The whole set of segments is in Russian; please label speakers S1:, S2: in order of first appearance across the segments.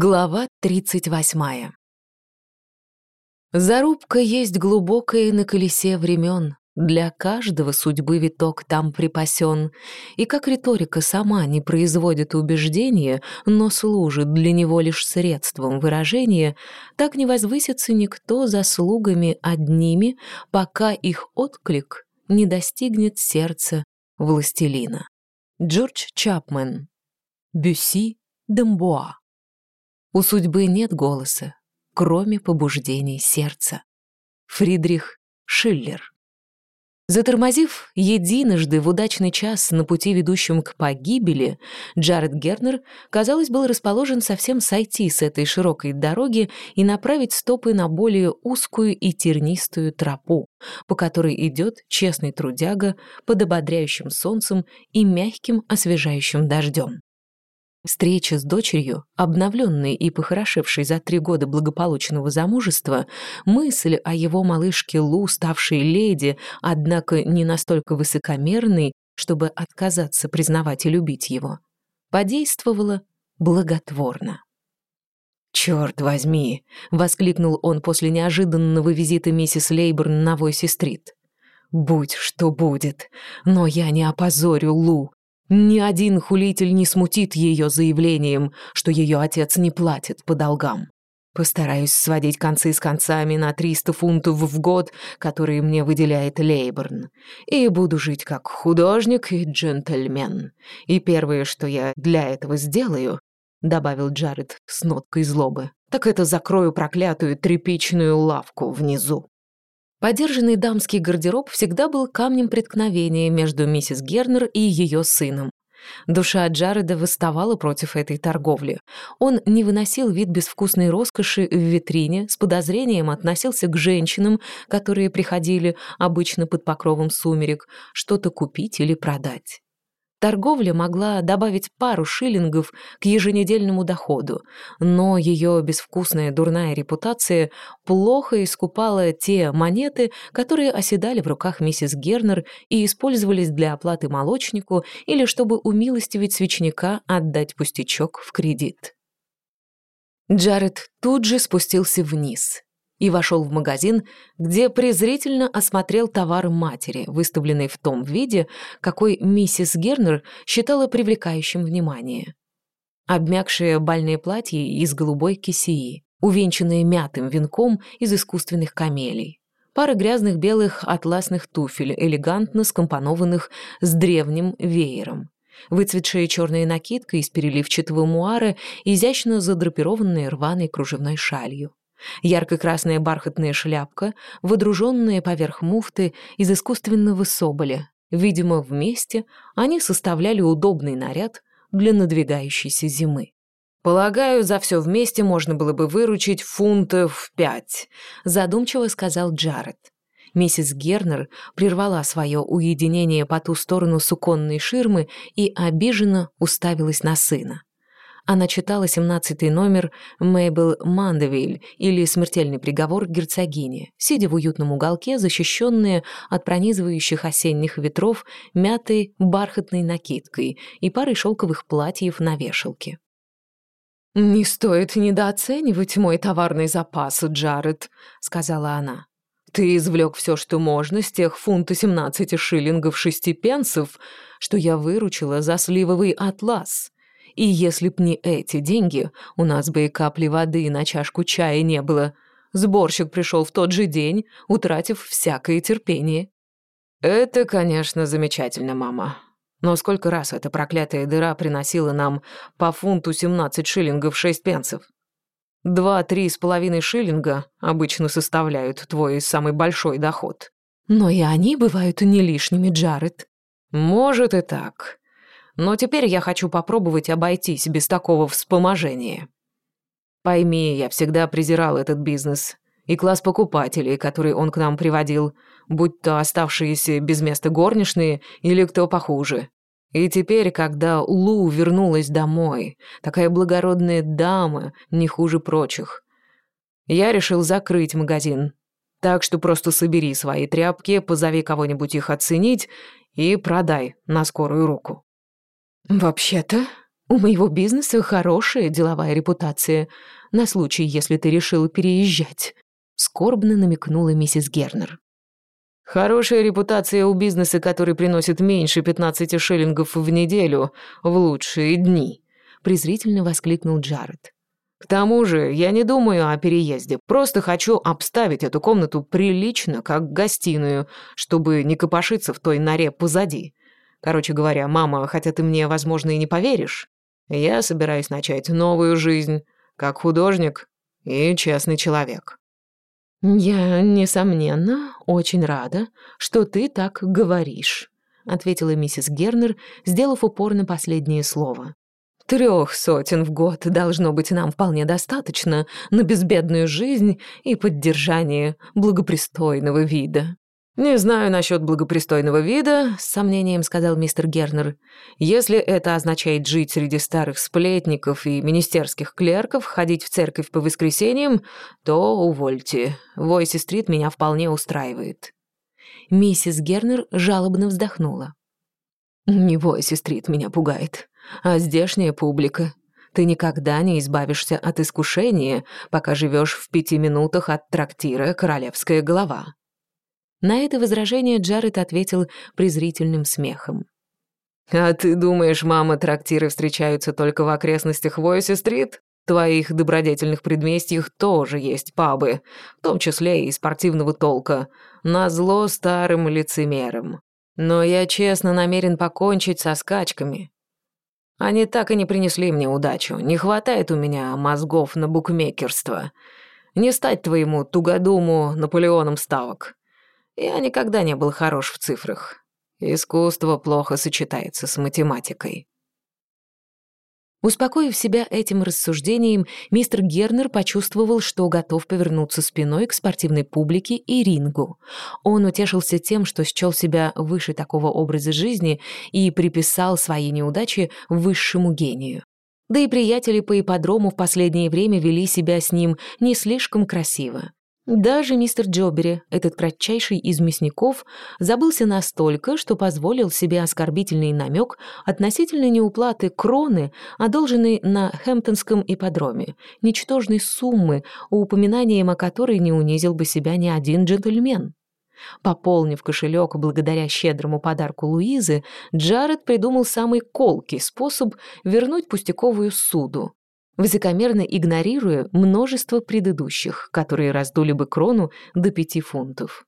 S1: Глава 38. Зарубка есть глубокая на колесе времен, Для каждого судьбы виток там припасен, И как риторика сама не производит убеждения, Но служит для него лишь средством выражения, Так не возвысится никто заслугами одними, Пока их отклик не достигнет сердца властелина. Джордж Чапмен. Бюси Дембуа. У судьбы нет голоса, кроме побуждений сердца. Фридрих Шиллер. Затормозив единожды в удачный час на пути, ведущем к погибели, Джаред Гернер, казалось, был расположен совсем сойти с этой широкой дороги и направить стопы на более узкую и тернистую тропу, по которой идет честный трудяга под ободряющим солнцем и мягким освежающим дождем. Встреча с дочерью, обновленной и похорошевшей за три года благополучного замужества, мысль о его малышке Лу, ставшей леди, однако не настолько высокомерной, чтобы отказаться признавать и любить его, подействовала благотворно. «Чёрт возьми!» — воскликнул он после неожиданного визита миссис Лейборн на Войси-стрит. «Будь что будет, но я не опозорю Лу, ни один хулитель не смутит ее заявлением, что ее отец не платит по долгам. Постараюсь сводить концы с концами на 300 фунтов в год, которые мне выделяет Лейборн. И буду жить как художник и джентльмен. И первое, что я для этого сделаю, — добавил Джаред с ноткой злобы, — так это закрою проклятую тряпичную лавку внизу. Подержанный дамский гардероб всегда был камнем преткновения между миссис Гернер и ее сыном. Душа Джареда выставала против этой торговли. Он не выносил вид безвкусной роскоши в витрине, с подозрением относился к женщинам, которые приходили, обычно под покровом сумерек, что-то купить или продать. Торговля могла добавить пару шиллингов к еженедельному доходу, но ее безвкусная дурная репутация плохо искупала те монеты, которые оседали в руках миссис Гернер и использовались для оплаты молочнику или чтобы умилостивить свечника отдать пустячок в кредит. Джаред тут же спустился вниз и вошел в магазин, где презрительно осмотрел товары матери, выставленные в том виде, какой миссис Гернер считала привлекающим внимание. Обмякшее бальное платье из голубой кисеи, увенчанное мятым венком из искусственных камелий, пара грязных белых атласных туфель, элегантно скомпонованных с древним веером, выцветшая черная накидка из переливчатого муара, изящно задрапированная рваной кружевной шалью. Ярко-красная бархатная шляпка, водруженная поверх муфты из искусственного соболя. Видимо, вместе они составляли удобный наряд для надвигающейся зимы. «Полагаю, за все вместе можно было бы выручить фунтов пять», задумчиво сказал Джаред. Миссис Гернер прервала свое уединение по ту сторону суконной ширмы и обиженно уставилась на сына. Она читала семнадцатый номер Мейбл Мандевиль или «Смертельный приговор герцогини», сидя в уютном уголке, защищенная от пронизывающих осенних ветров мятой бархатной накидкой и парой шелковых платьев на вешалке. «Не стоит недооценивать мой товарный запас, Джаред», — сказала она. «Ты извлек все, что можно, с тех фунта семнадцати шиллингов шести пенсов, что я выручила за сливовый атлас». И если б не эти деньги, у нас бы и капли воды на чашку чая не было. Сборщик пришел в тот же день, утратив всякое терпение. «Это, конечно, замечательно, мама. Но сколько раз эта проклятая дыра приносила нам по фунту 17 шиллингов 6 пенсов? Два-три с половиной шиллинга обычно составляют твой самый большой доход. Но и они бывают не лишними, Джаред. Может и так. Но теперь я хочу попробовать обойтись без такого вспоможения. Пойми, я всегда презирал этот бизнес и класс покупателей, который он к нам приводил, будь то оставшиеся без места горничные или кто похуже. И теперь, когда Лу вернулась домой, такая благородная дама, не хуже прочих, я решил закрыть магазин. Так что просто собери свои тряпки, позови кого-нибудь их оценить и продай на скорую руку. «Вообще-то», — У моего бизнеса хорошая деловая репутация, на случай, если ты решила переезжать», — скорбно намекнула миссис Гернер.
S2: «Хорошая репутация у бизнеса, который приносит меньше 15 шиллингов в неделю в лучшие дни», — презрительно воскликнул Джаред. «К тому же я не думаю о переезде, просто хочу обставить эту комнату прилично, как гостиную, чтобы не копошиться в той норе позади. Короче говоря, мама, хотя ты мне, возможно, и не поверишь, я собираюсь начать новую жизнь, как художник и честный человек».
S1: «Я, несомненно, очень рада, что ты так говоришь», ответила миссис Гернер, сделав упор на последнее слово. «Трех сотен в год должно быть нам вполне достаточно на безбедную жизнь и поддержание благопристойного вида».
S2: «Не знаю насчет благопристойного вида», — с сомнением сказал мистер Гернер. «Если это означает жить среди старых сплетников и министерских клерков, ходить в церковь по воскресеньям, то увольте. Войси-стрит меня вполне устраивает».
S1: Миссис Гернер жалобно вздохнула.
S2: «Не Войси-стрит меня пугает, а здешняя публика. Ты никогда не избавишься от искушения, пока живешь в пяти минутах от трактира «Королевская голова».
S1: На это возражение Джаред ответил презрительным смехом.
S2: «А ты думаешь, мама, трактиры встречаются только в окрестностях Войси-стрит? В твоих добродетельных предместьях тоже есть пабы, в том числе и спортивного толка, назло старым лицемерам. Но я честно намерен покончить со скачками. Они так и не принесли мне удачу, не хватает у меня мозгов на букмекерство. Не стать твоему тугодуму Наполеоном ставок». Я никогда не был хорош в цифрах. Искусство плохо сочетается с математикой.
S1: Успокоив себя этим рассуждением, мистер Гернер почувствовал, что готов повернуться спиной к спортивной публике и рингу. Он утешился тем, что счел себя выше такого образа жизни и приписал свои неудачи высшему гению. Да и приятели по ипподрому в последнее время вели себя с ним не слишком красиво. Даже мистер Джобери, этот кратчайший из мясников, забылся настолько, что позволил себе оскорбительный намек относительно неуплаты кроны, одолженной на Хэмптонском ипподроме, ничтожной суммы, упоминанием о которой не унизил бы себя ни один джентльмен. Пополнив кошелек благодаря щедрому подарку Луизы, Джаред придумал самый колкий способ вернуть пустяковую суду высокомерно игнорируя множество предыдущих, которые раздули бы крону до пяти фунтов.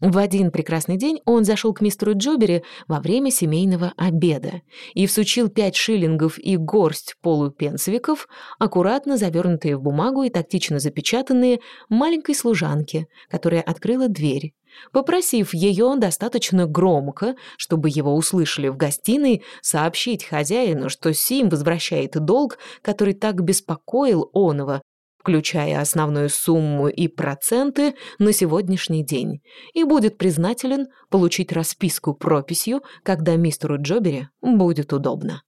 S1: В один прекрасный день он зашел к мистеру Джобери во время семейного обеда и всучил пять шиллингов и горсть полупенсовиков, аккуратно завернутые в бумагу и тактично запечатанные, маленькой служанке, которая открыла дверь, попросив ее достаточно громко, чтобы его услышали в гостиной, сообщить хозяину, что Сим возвращает долг, который так беспокоил Онова, включая основную сумму и проценты на сегодняшний день, и будет признателен получить расписку прописью, когда мистеру Джобери будет удобно.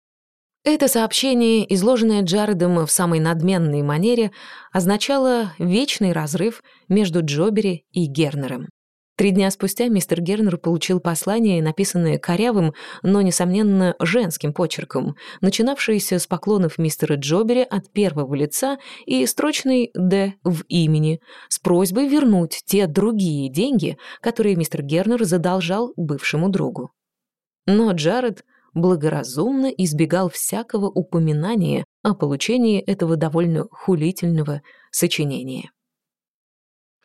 S1: Это сообщение, изложенное Джаредом в самой надменной манере, означало вечный разрыв между Джобери и Гернером. Три дня спустя мистер Гернер получил послание, написанное корявым, но, несомненно, женским почерком, начинавшееся с поклонов мистера Джобери от первого лица и строчной «Д» в имени, с просьбой вернуть те другие деньги, которые мистер Гернер задолжал бывшему другу. Но Джаред благоразумно избегал всякого упоминания о получении этого довольно хулительного сочинения.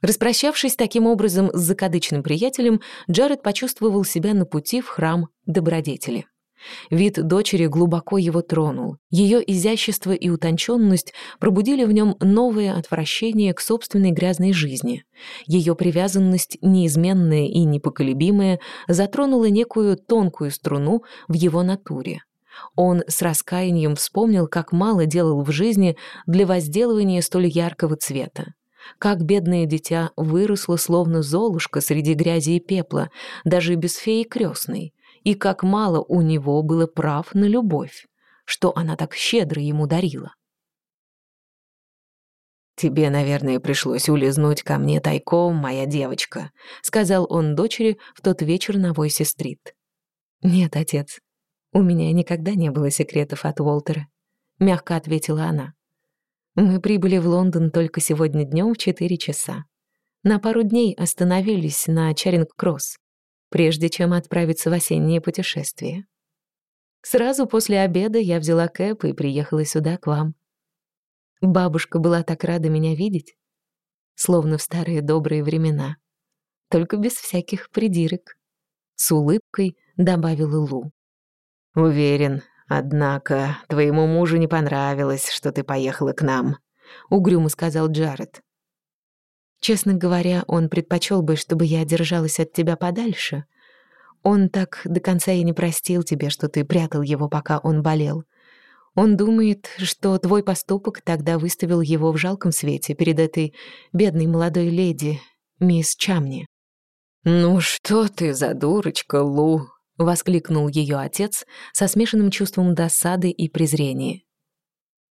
S1: Распрощавшись таким образом с закадычным приятелем, Джаред почувствовал себя на пути в храм добродетели. Вид дочери глубоко его тронул. Ее изящество и утонченность пробудили в нем новое отвращение к собственной грязной жизни. Ее привязанность, неизменная и непоколебимая, затронула некую тонкую струну в его натуре. Он с раскаянием вспомнил, как мало делал в жизни для возделывания столь яркого цвета. Как бедное дитя выросло словно золушка среди грязи и пепла, даже без феи крестной, и как мало у него было прав на любовь, что она так щедро ему дарила.
S2: «Тебе, наверное, пришлось улизнуть ко мне тайком, моя девочка», — сказал он дочери в тот вечер на Войсе-стрит.
S1: «Нет, отец, у меня никогда не было секретов от Уолтера», мягко ответила она. Мы прибыли в Лондон только сегодня днем в четыре часа. На пару дней остановились на Чаринг-Кросс, прежде чем отправиться в осеннее путешествие. Сразу после обеда я взяла кэп и приехала сюда к вам. Бабушка была так рада меня видеть, словно в старые добрые времена, только без всяких придирок. С улыбкой добавила Лу.
S2: «Уверен, однако твоему мужу не понравилось, что ты поехала к нам», — угрюмо сказал Джаред.
S1: Честно говоря, он предпочел бы, чтобы я держалась от тебя подальше. Он так до конца и не простил тебе, что ты прятал его, пока он болел. Он думает, что твой поступок тогда выставил его в жалком свете перед этой бедной молодой леди, мисс Чамни.
S2: «Ну что ты за дурочка, Лу!» — воскликнул ее отец со смешанным чувством досады и презрения.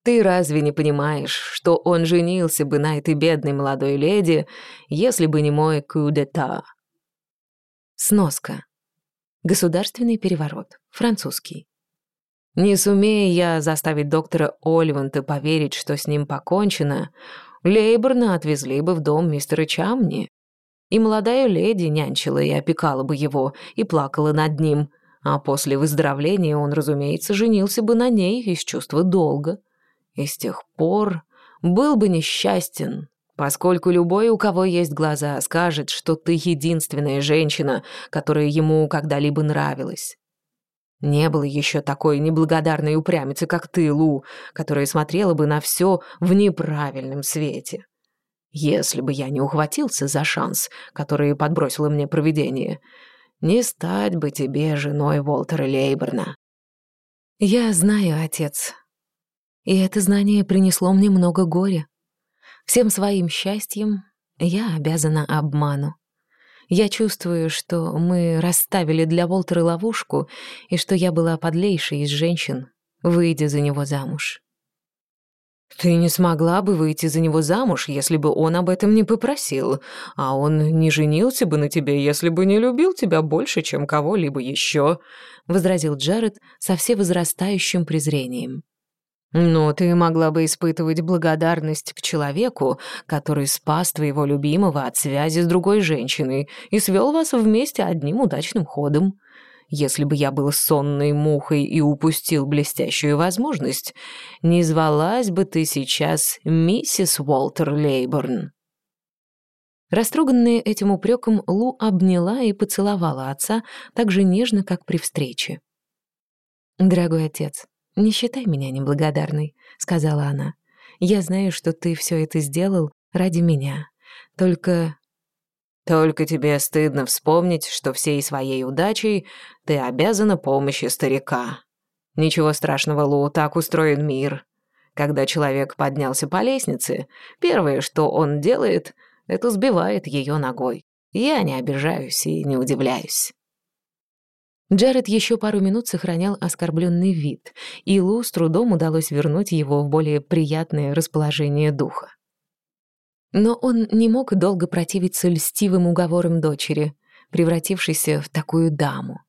S2: «Ты разве не понимаешь, что он женился бы на этой бедной молодой леди, если бы не мой кудета?»
S1: Сноска. Государственный переворот. Французский.
S2: Не сумея я заставить доктора Оливанта поверить, что с ним покончено, Лейборна отвезли бы в дом мистера Чамни. И молодая леди нянчила и опекала бы его, и плакала над ним, а после выздоровления он, разумеется, женился бы на ней из чувства долга. И с тех пор был бы несчастен, поскольку любой, у кого есть глаза, скажет, что ты единственная женщина, которая ему когда-либо нравилась. Не было еще такой неблагодарной упрямицы, как ты, Лу, которая смотрела бы на все в неправильном свете. Если бы я не ухватился за шанс, который подбросило мне провидение, не стать бы тебе женой Уолтера Лейберна.
S1: Я знаю, отец. И это знание принесло мне много горя. Всем своим счастьем я обязана обману. Я чувствую, что мы расставили для Волтера ловушку и что я была подлейшей из женщин, выйдя за него замуж.
S2: Ты не смогла бы выйти за него замуж, если бы он об этом не попросил, а он не женился бы на тебе, если бы не любил тебя больше, чем кого-либо еще, возразил Джаред со всевозрастающим презрением. Но ты могла бы испытывать благодарность к человеку, который спас твоего любимого от связи с другой женщиной и свел вас вместе одним удачным ходом. Если бы я был сонной мухой и упустил блестящую возможность, не звалась бы ты сейчас миссис Уолтер Лейборн.
S1: Растроганная этим упреком, Лу обняла и поцеловала отца так же нежно, как при встрече. «Дорогой отец, «Не считай меня неблагодарной», — сказала она. «Я знаю, что ты все это сделал ради меня. Только...»
S2: «Только тебе стыдно вспомнить, что всей своей удачей ты обязана помощи старика. Ничего страшного, Лу, так устроен мир. Когда человек поднялся по лестнице, первое, что он делает, это сбивает ее ногой. Я не обижаюсь и не удивляюсь».
S1: Джаред еще пару минут сохранял оскорбленный вид, и Лу с трудом удалось вернуть его в более приятное расположение духа. Но он не мог долго противиться льстивым уговорам дочери, превратившейся в такую даму.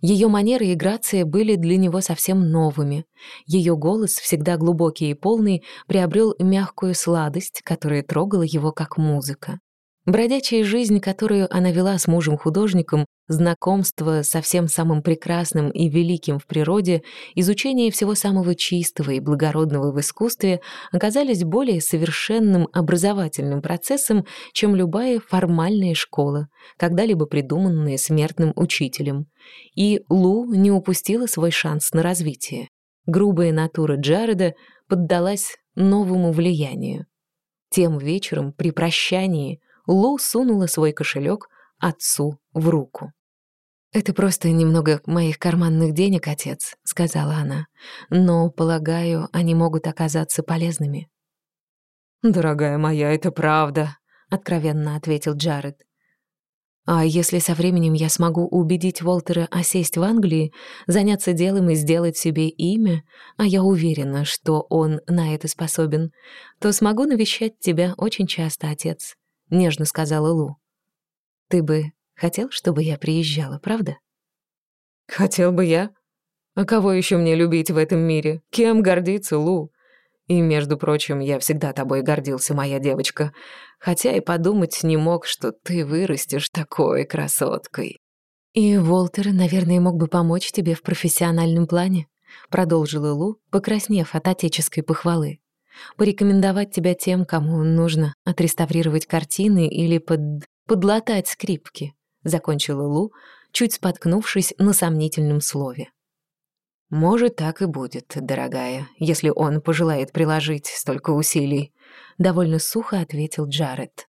S1: Ее манеры и грация были для него совсем новыми. Ее голос, всегда глубокий и полный, приобрел мягкую сладость, которая трогала его как музыка. Бродячая жизнь, которую она вела с мужем-художником, знакомство со всем самым прекрасным и великим в природе, изучение всего самого чистого и благородного в искусстве оказались более совершенным образовательным процессом, чем любая формальная школа, когда-либо придуманная смертным учителем. И Лу не упустила свой шанс на развитие. Грубая натура Джареда поддалась новому влиянию. Тем вечером при прощании – Лу сунула свой кошелек отцу в руку. «Это просто немного моих карманных денег, отец», — сказала она. «Но, полагаю, они могут оказаться полезными».
S2: «Дорогая моя, это правда», — откровенно ответил Джаред.
S1: «А если со временем я смогу убедить Уолтера осесть в Англии, заняться делом и сделать себе имя, а я уверена, что он на это способен, то смогу навещать тебя очень часто, отец нежно сказала Лу. Ты бы хотел, чтобы я приезжала, правда?
S2: Хотел бы я. А кого еще мне любить в этом мире? Кем гордиться, Лу? И, между прочим, я всегда тобой гордился, моя девочка. Хотя и подумать не мог, что ты вырастешь такой красоткой.
S1: И Волтер, наверное, мог бы помочь тебе в профессиональном плане, продолжила Лу, покраснев от отеческой похвалы. Порекомендовать тебя тем, кому нужно отреставрировать картины или под... подлатать скрипки, закончила Лу, чуть споткнувшись на сомнительном слове.
S2: «Может, так и будет, дорогая, если он пожелает приложить столько усилий», — довольно сухо ответил Джаред.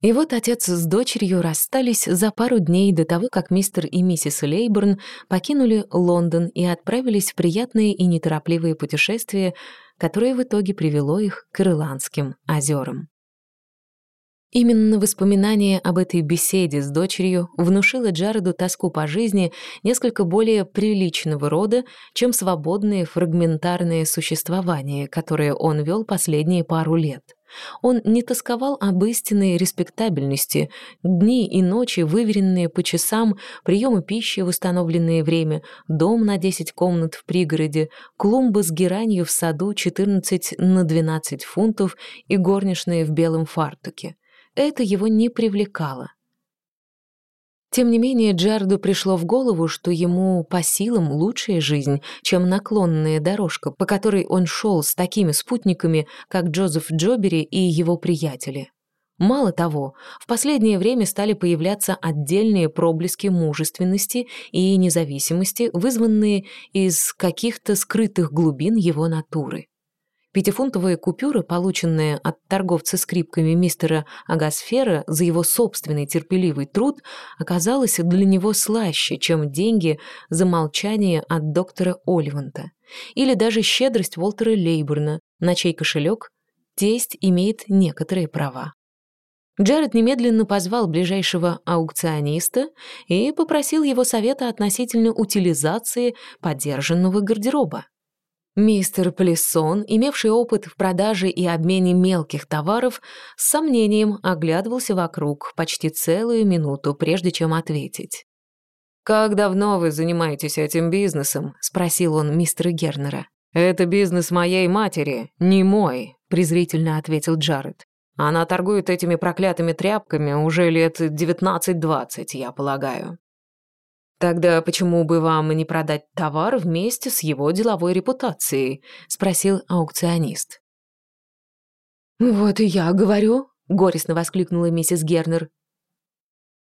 S1: И вот отец с дочерью расстались за пару дней до того, как мистер и миссис Лейборн покинули Лондон и отправились в приятные и неторопливые путешествия, которое в итоге привело их к Ирландским озерам. Именно воспоминание об этой беседе с дочерью внушило Джареду тоску по жизни несколько более приличного рода, чем свободное фрагментарное существование, которое он вел последние пару лет. Он не тосковал об истинной респектабельности, дни и ночи, выверенные по часам, приемы пищи в установленное время, дом на 10 комнат в пригороде, клумбы с геранью в саду 14 на 12 фунтов и горничные в белом фартуке это его не привлекало. Тем не менее, Джарду пришло в голову, что ему по силам лучшая жизнь, чем наклонная дорожка, по которой он шел с такими спутниками, как Джозеф Джобери и его приятели. Мало того, в последнее время стали появляться отдельные проблески мужественности и независимости, вызванные из каких-то скрытых глубин его натуры. Пятифунтовая купюра, полученная от торговца скрипками мистера Агасфера за его собственный терпеливый труд, оказалась для него слаще, чем деньги за молчание от доктора Оливанта. Или даже щедрость Уолтера Лейбурна, на чей кошелек тесть имеет некоторые права. Джаред немедленно позвал ближайшего аукциониста и попросил его совета относительно утилизации подержанного гардероба. Мистер Плессон, имевший опыт в продаже и обмене мелких товаров, с сомнением оглядывался вокруг почти целую минуту, прежде чем ответить.
S2: «Как давно вы занимаетесь этим бизнесом?» — спросил он мистера Гернера. «Это бизнес моей матери, не мой», — презрительно ответил Джаред. «Она торгует этими проклятыми тряпками уже лет девятнадцать-двадцать, я полагаю». «Тогда почему бы вам не продать товар вместе с его деловой репутацией?» — спросил аукционист.
S1: «Вот и я говорю», — горестно воскликнула миссис Гернер.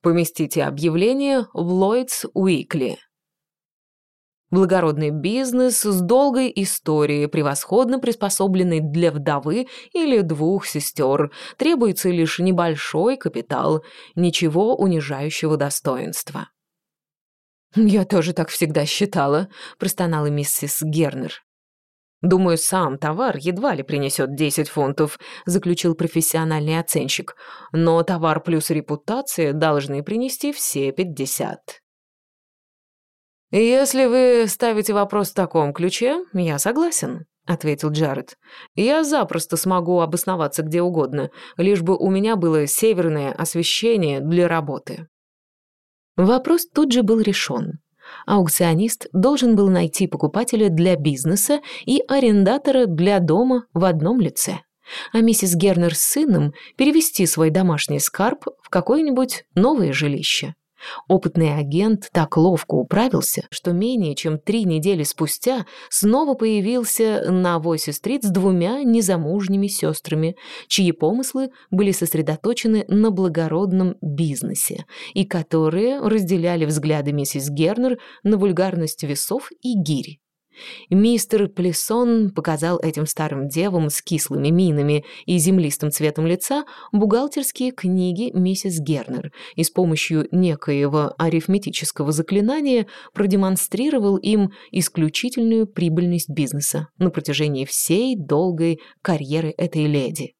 S2: «Поместите объявление в Ллойдс Уикли». Благородный бизнес с долгой историей, превосходно приспособленный для вдовы или двух сестер. Требуется лишь небольшой капитал, ничего унижающего достоинства.
S1: «Я тоже так всегда считала», — простонала миссис Гернер.
S2: «Думаю, сам товар едва ли принесет 10 фунтов», — заключил профессиональный оценщик. «Но товар плюс репутация должны принести все 50». «Если вы ставите вопрос в таком ключе, я согласен», — ответил Джаред. «Я запросто смогу обосноваться где угодно, лишь бы у меня было северное освещение для работы».
S1: Вопрос тут же был решен. Аукционист должен был найти покупателя для бизнеса и арендатора для дома в одном лице, а миссис Гернер с сыном перевести свой домашний скарб в какое-нибудь новое жилище. Опытный агент так ловко управился, что менее чем три недели спустя снова появился на Войсе-стрит с двумя незамужними сестрами, чьи помыслы были сосредоточены на благородном бизнесе и которые разделяли взгляды миссис Гернер на вульгарность весов и гири. Мистер Плессон показал этим старым девам с кислыми минами и землистым цветом лица бухгалтерские книги миссис Гернер и с помощью некоего арифметического заклинания продемонстрировал им исключительную прибыльность бизнеса на протяжении всей долгой карьеры этой леди.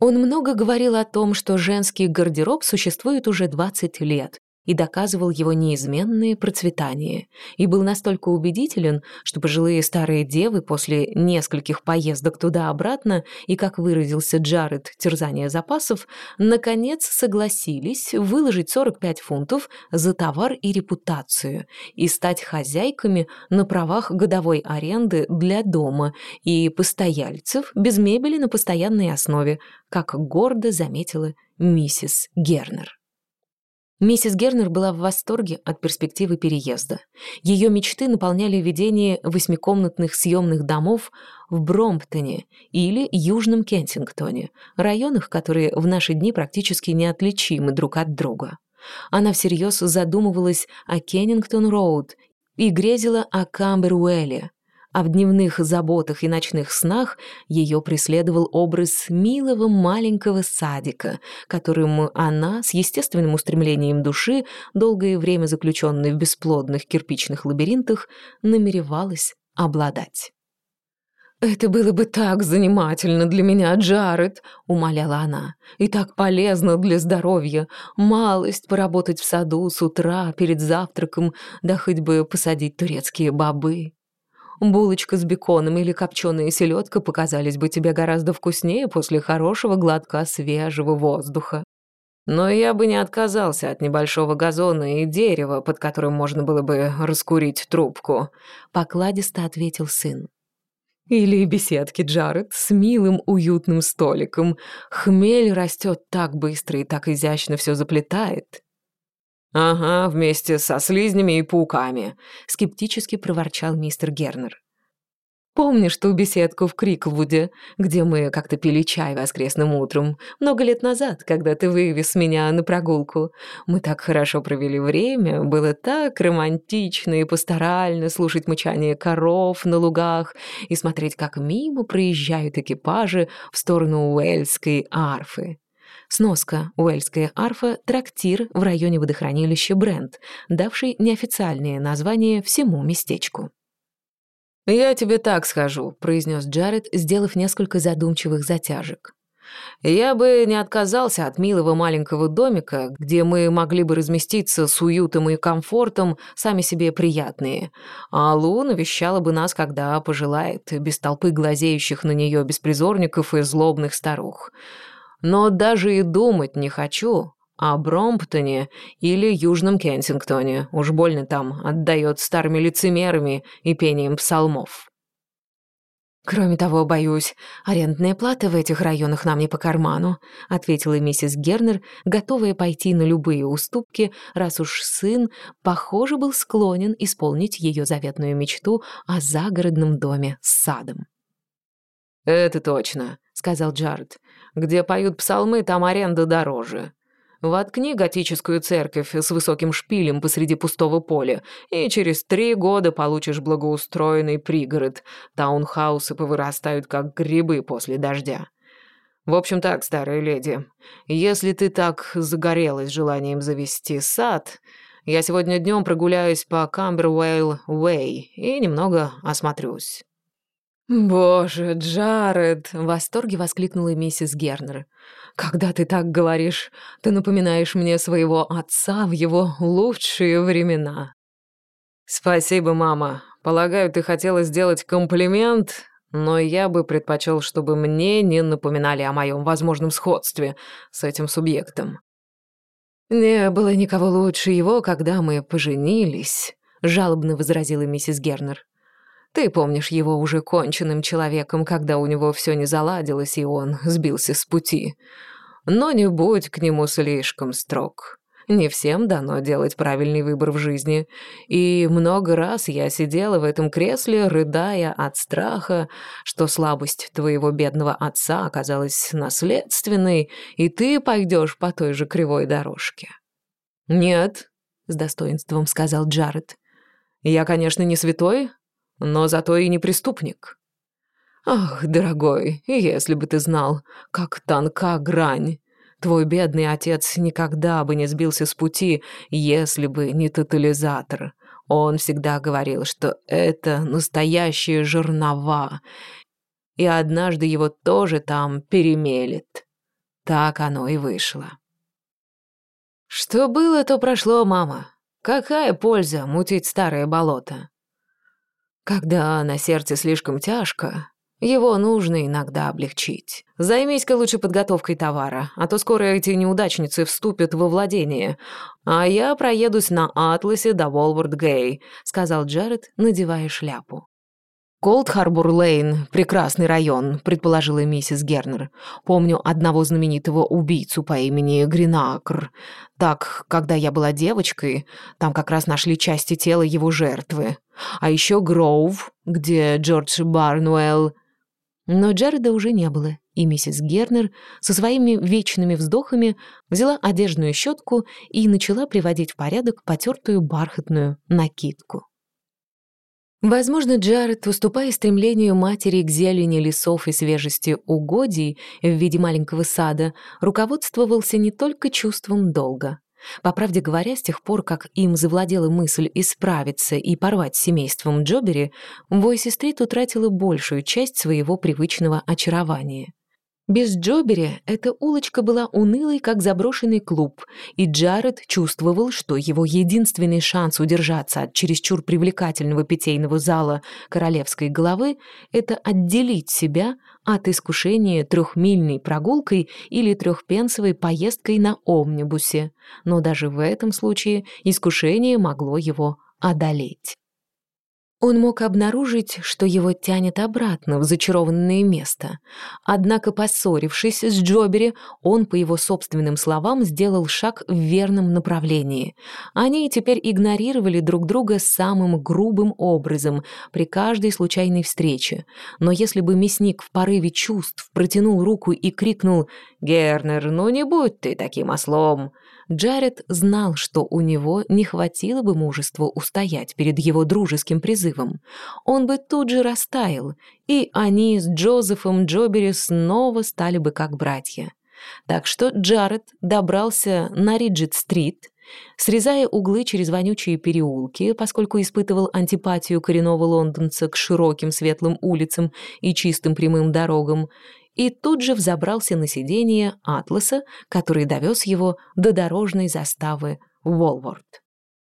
S1: Он много говорил о том, что женский гардероб существует уже 20 лет, и доказывал его неизменное процветание, и был настолько убедителен, что пожилые старые девы после нескольких поездок туда-обратно и, как выразился Джаред, терзания запасов, наконец согласились выложить 45 фунтов за товар и репутацию и стать хозяйками на правах годовой аренды для дома и постояльцев без мебели на постоянной основе, как гордо заметила миссис Гернер. Миссис Гернер была в восторге от перспективы переезда. Ее мечты наполняли видение восьмикомнатных съемных домов в Бромптоне или Южном Кенсингтоне, районах, которые в наши дни практически неотличимы друг от друга. Она всерьез задумывалась о Кеннингтон-Роуд и грезила о Камберуэле, а в дневных заботах и ночных снах ее преследовал образ милого маленького садика, которым она, с естественным устремлением души, долгое время заключенной в бесплодных кирпичных лабиринтах, намеревалась обладать. «Это было бы так занимательно для меня, Джаред», — умоляла она, «и так полезно для здоровья. Малость поработать в саду с утра перед завтраком, да хоть бы посадить турецкие бобы. Булочка с беконом или копченая селедка показались бы тебе гораздо вкуснее после хорошего глотка свежего воздуха.
S2: Но я бы не отказался от небольшого газона и дерева, под которым можно было бы раскурить трубку», — покладисто ответил сын.
S1: Или беседки Джаред с милым уютным столиком. Хмель растет так быстро и так изящно все заплетает.
S2: «Ага, вместе со слизнями и пауками», — скептически проворчал мистер Гернер.
S1: «Помнишь ту беседку в Криклвуде, где мы как-то пили чай воскресным утром, много лет назад, когда ты вывез меня на прогулку? Мы так хорошо провели время, было так романтично и пасторально слушать мычание коров на лугах и смотреть, как мимо проезжают экипажи в сторону Уэльской арфы. Сноска «Уэльская арфа» — трактир в районе водохранилища Брент, давший неофициальное название всему местечку.
S2: «Я тебе так скажу», — произнес Джаред, сделав несколько задумчивых затяжек. «Я бы не отказался от милого маленького домика, где мы могли бы разместиться с уютом и комфортом, сами себе приятные. А Лу навещала бы нас, когда пожелает, без толпы глазеющих на нее беспризорников и злобных старух. Но даже и думать не хочу о Бромптоне или Южном Кенсингтоне. Уж больно там отдает старыми лицемерами и пением псалмов.
S1: «Кроме того, боюсь, арендная плата в этих районах нам не по карману», ответила миссис Гернер, готовая пойти на любые уступки, раз уж сын, похоже, был склонен исполнить ее заветную мечту о загородном доме с садом.
S2: «Это точно», — сказал Джаред. Где поют псалмы, там аренда дороже. Воткни готическую церковь с высоким шпилем посреди пустого поля, и через три года получишь благоустроенный пригород. Таунхаусы повырастают, как грибы после дождя. В общем так, старая леди, если ты так загорелась желанием завести сад, я сегодня днем прогуляюсь по Камбервейл-Уэй и немного осмотрюсь.
S1: «Боже, Джаред!» — в восторге воскликнула миссис Гернер. «Когда ты так говоришь, ты напоминаешь мне своего отца в его лучшие времена».
S2: «Спасибо, мама. Полагаю, ты хотела сделать комплимент, но я бы предпочел, чтобы мне не напоминали о моем возможном сходстве с этим субъектом».
S1: «Не было никого лучше его, когда мы поженились», — жалобно возразила миссис Гернер. Ты помнишь его уже конченным человеком, когда у него все не заладилось, и он сбился с пути. Но не будь к нему слишком строг. Не всем дано делать правильный выбор в жизни. И много раз я сидела в этом кресле, рыдая от страха, что слабость твоего бедного отца оказалась наследственной, и ты пойдешь по той же кривой дорожке.
S2: «Нет», — с достоинством сказал Джаред. «Я, конечно, не святой, но зато и не преступник.
S1: Ах, дорогой, если бы ты знал, как тонка грань. Твой бедный отец никогда бы не сбился с пути, если бы не тотализатор. Он всегда говорил, что это настоящие жернова, и однажды его тоже там перемелет. Так оно и вышло.
S2: «Что было, то прошло, мама. Какая польза мутить старое болото?» «Когда на сердце слишком тяжко, его нужно иногда облегчить. Займись-ка лучше подготовкой товара, а то скоро эти неудачницы вступят во владение. А я проедусь на Атласе до Волворт-Гейт», — сказал Джаред, надевая шляпу. «Колд-Харбор-Лейн — прекрасный район», — предположила миссис Гернер. «Помню одного знаменитого убийцу по имени Гринакр. Так, когда я была девочкой, там как раз нашли части тела его жертвы. А еще Гроув, где Джордж Барнуэлл...» Но Джареда уже не было, и миссис Гернер со своими вечными вздохами взяла одежную щетку и начала приводить в порядок потертую бархатную накидку. Возможно, Джаред, уступая стремлению матери к зелени лесов и свежести угодий в виде маленького сада, руководствовался не только чувством долга. По правде говоря, с тех пор, как им завладела мысль исправиться и порвать с семейством Джобери, Войси-стрит утратила большую часть своего привычного очарования. Без Джобери эта улочка была унылой, как заброшенный клуб, и Джаред чувствовал, что его единственный шанс удержаться от чересчур привлекательного питейного зала королевской головы — это отделить себя от искушения трехмильной прогулкой или трехпенсовой поездкой на омнибусе. Но даже в этом случае искушение могло его одолеть. Он мог обнаружить, что его тянет обратно в зачарованное место. Однако, поссорившись с Джобери, он, по его собственным словам, сделал шаг в верном направлении. Они теперь игнорировали друг друга самым грубым образом при каждой случайной встрече. Но если бы мясник в порыве чувств протянул руку и крикнул «Гернер, ну не будь ты таким ослом!» Джаред знал, что у него не хватило бы мужества устоять перед его дружеским призывом. Он бы тут же растаял, и они с Джозефом Джобери снова стали бы как братья. Так что Джаред добрался на Риджит-стрит, срезая углы через вонючие переулки, поскольку испытывал антипатию коренного лондонца к широким светлым улицам и чистым прямым дорогам, и тут же взобрался на сиденье Атласа, который довез его до дорожной заставы Волворд.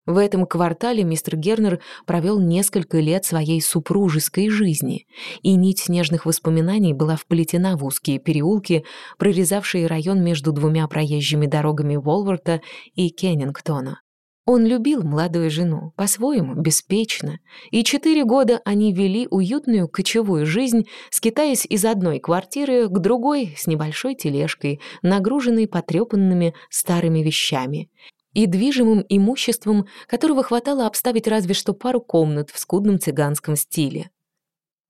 S2: В этом квартале мистер Гернер провел несколько лет своей супружеской жизни, и нить снежных воспоминаний была вплетена в узкие переулки, прорезавшие район между двумя проезжими дорогами Волворта и Кеннингтона. Он любил молодую жену, по-своему, беспечно, и четыре года они вели уютную кочевую жизнь, скитаясь из одной квартиры к другой с небольшой тележкой, нагруженной потрепанными старыми вещами, и движимым имуществом, которого хватало обставить разве что пару комнат в скудном цыганском стиле.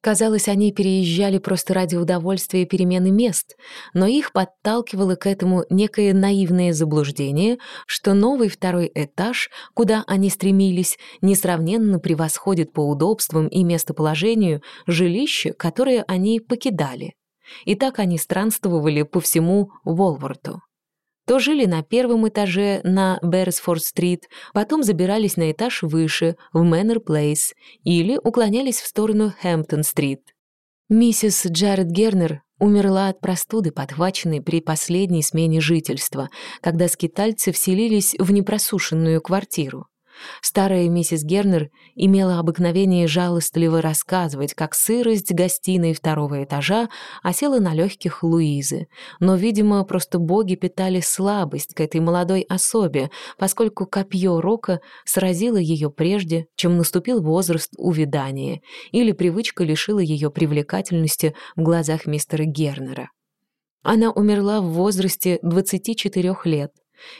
S2: Казалось, они переезжали просто ради удовольствия перемены мест, но их подталкивало к этому некое наивное заблуждение, что новый второй этаж, куда они стремились, несравненно превосходит по удобствам и местоположению жилище, которое они покидали. И так они странствовали по всему Волворту то жили на первом этаже на Берсфорд-стрит, потом забирались на этаж выше, в Мэннер-плейс, или уклонялись в сторону Хэмптон-стрит. Миссис Джаред Гернер умерла от простуды, подхваченной при последней смене жительства, когда скитальцы вселились в непросушенную квартиру. Старая миссис Гернер имела обыкновение жалостливо рассказывать, как сырость гостиной второго этажа осела на легких Луизы. Но, видимо, просто боги питали слабость к этой молодой особе, поскольку копье Рока сразило ее прежде, чем наступил возраст увядания, или привычка лишила ее привлекательности в глазах мистера Гернера. Она умерла в возрасте 24 лет,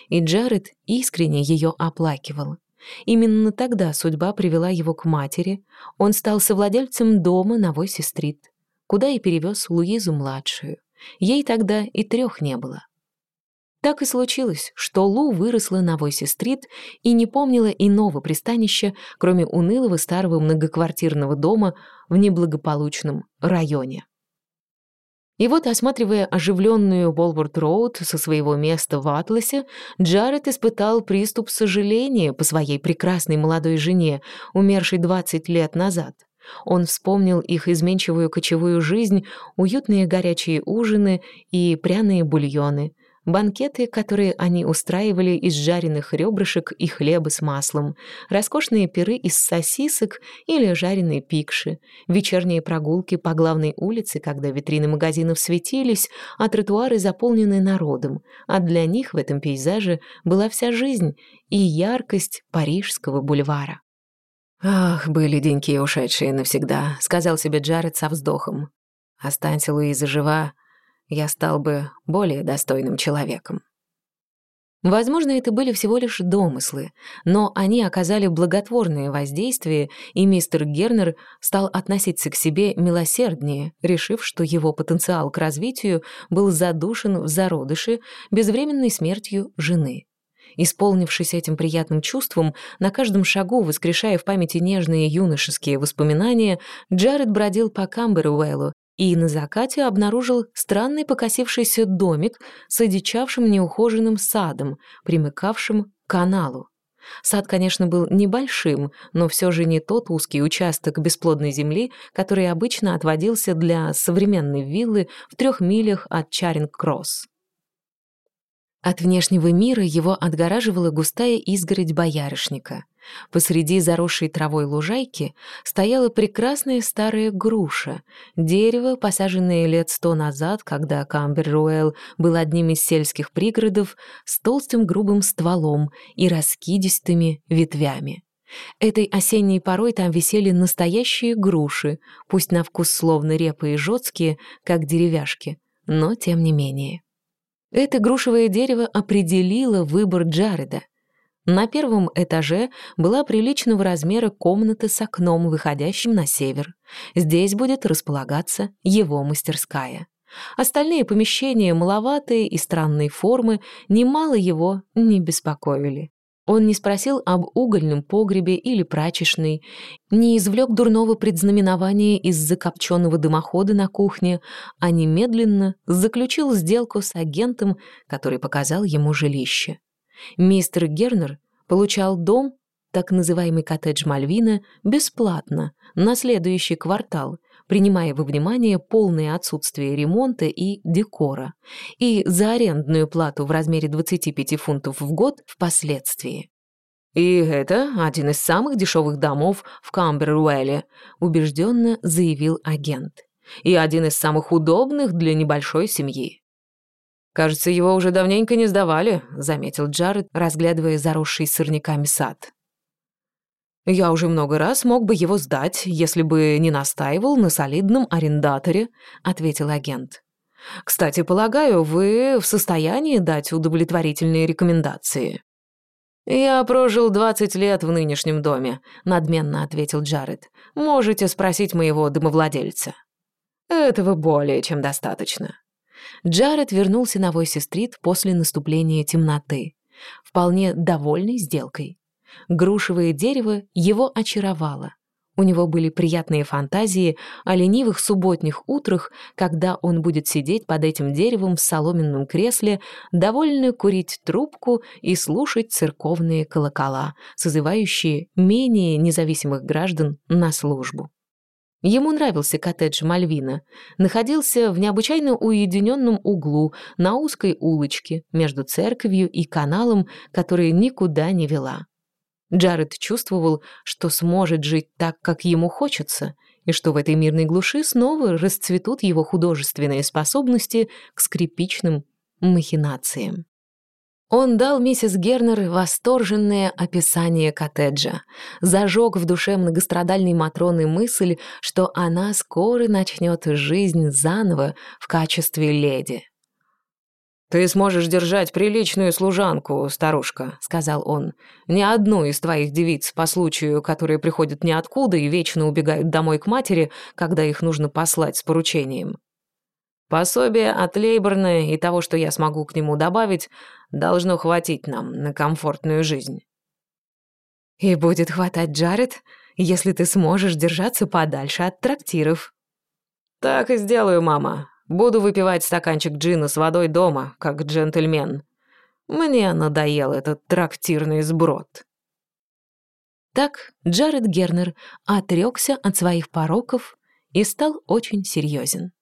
S2: и Джаред искренне ее оплакивал. Именно тогда судьба привела его к матери, он стал совладельцем дома на Войси-стрит, куда и перевез Луизу-младшую. Ей тогда и трех не было. Так и случилось, что Лу выросла на Войси-стрит и не помнила иного пристанища, кроме унылого старого многоквартирного дома в неблагополучном районе. И вот, осматривая оживленную Болворд-Роуд со своего места в Атласе, Джаред испытал приступ сожаления по своей прекрасной молодой жене, умершей 20 лет назад. Он вспомнил их изменчивую кочевую жизнь, уютные горячие ужины и пряные бульоны,
S1: банкеты, которые они устраивали из жареных ребрышек и хлеба с маслом, роскошные пиры из сосисок или жареные пикши, вечерние прогулки по главной улице, когда витрины магазинов светились, а тротуары заполнены народом, а для них в этом пейзаже была вся жизнь и яркость парижского бульвара.
S2: «Ах, были деньки, ушедшие навсегда», — сказал себе Джаред со вздохом. «Останься Луиза жива, я стал бы более достойным человеком».
S1: Возможно, это были всего лишь домыслы, но они оказали благотворное воздействие, и мистер Гернер стал относиться к себе милосерднее, решив, что его потенциал к развитию был задушен в зародыше безвременной смертью жены. Исполнившись этим приятным чувством, на каждом шагу воскрешая в памяти нежные юношеские воспоминания, Джаред бродил по Камберуэллу и на закате обнаружил странный покосившийся домик с одичавшим неухоженным садом, примыкавшим к каналу. Сад, конечно, был небольшим, но все же не тот узкий участок бесплодной земли, который обычно отводился для современной виллы в трех милях от Чаринг-Кросс. От внешнего мира его отгораживала густая изгородь боярышника. Посреди заросшей травой лужайки стояла прекрасная старая груша, дерево, посаженное лет сто назад, когда Камбер-Руэлл был одним из сельских пригородов, с толстым грубым стволом и раскидистыми ветвями. Этой осенней порой там висели настоящие груши, пусть на вкус словно репы и жёсткие, как деревяшки, но тем не менее. Это грушевое дерево определило выбор Джареда. На первом этаже была приличного размера комната с окном, выходящим на север. Здесь будет располагаться его мастерская. Остальные помещения маловатые и странной формы немало его не беспокоили. Он не спросил об угольном погребе или прачечной, не извлек дурного предзнаменования из закопченного дымохода на кухне, а немедленно заключил сделку с агентом, который показал ему жилище. Мистер Гернер получал дом, так называемый коттедж Мальвина, бесплатно, на следующий квартал, принимая во внимание полное отсутствие ремонта и декора, и за арендную плату в размере 25 фунтов в год впоследствии.
S2: «И это один из самых дешевых домов в Камберуэле», убежденно заявил агент. «И один из самых удобных для небольшой семьи». «Кажется, его уже давненько не сдавали», — заметил Джаред, разглядывая заросший сорняками сад. Я уже много раз мог бы его сдать, если бы не настаивал на солидном арендаторе», — ответил агент. «Кстати, полагаю, вы в состоянии дать удовлетворительные рекомендации?» «Я прожил 20 лет в нынешнем доме», — надменно ответил Джаред. «Можете спросить моего домовладельца». «Этого более чем достаточно».
S1: Джаред вернулся на Войси-стрит после наступления темноты, вполне довольный сделкой. Грушевое дерево его очаровало. У него были приятные фантазии о ленивых субботних утрах, когда он будет сидеть под этим деревом в соломенном кресле, довольно курить трубку и слушать церковные колокола, созывающие менее независимых граждан на службу. Ему нравился коттедж Мальвина. Находился в необычайно уединенном углу на узкой улочке между церковью и каналом, который никуда не вела. Джаред чувствовал, что сможет жить так, как ему хочется, и что в этой мирной глуши снова расцветут его художественные способности к скрипичным махинациям. Он дал миссис Гернер восторженное описание коттеджа, зажег в душе многострадальной Матроны мысль, что она скоро начнет жизнь заново в качестве леди.
S2: «Ты сможешь держать приличную служанку, старушка», — сказал он. «Ни одну из твоих девиц по случаю, которые приходят ниоткуда и вечно убегают домой к матери, когда их нужно послать с поручением. Пособие от Лейборна и того, что я смогу к нему добавить, должно хватить нам на комфортную жизнь».
S1: «И будет хватать, Джаред, если ты сможешь держаться подальше от трактиров».
S2: «Так и сделаю, мама. Буду выпивать стаканчик джина с водой дома, как джентльмен. Мне надоел этот трактирный сброд».
S1: Так Джаред Гернер отрекся от своих пороков и стал очень серьезен.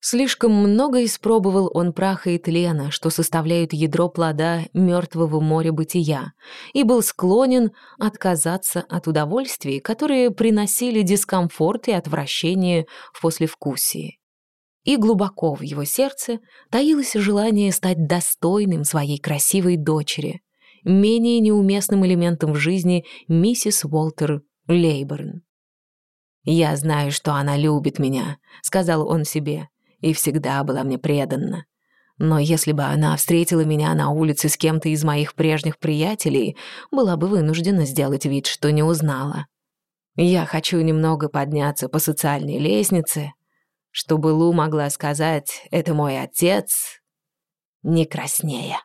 S1: Слишком много испробовал он праха и тлена, что составляют ядро плода мертвого моря бытия, и был склонен отказаться от удовольствий, которые приносили дискомфорт и отвращение в послевкусии. И глубоко в его сердце таилось желание стать достойным своей красивой дочери, менее неуместным элементом в жизни миссис Уолтер Лейберн. «Я знаю, что она любит меня», — сказал он себе, и всегда была мне преданна. Но если бы она встретила меня на улице с кем-то из моих прежних приятелей, была бы вынуждена сделать вид, что не узнала. Я хочу немного подняться по социальной лестнице, чтобы Лу могла сказать «это мой отец», не краснея.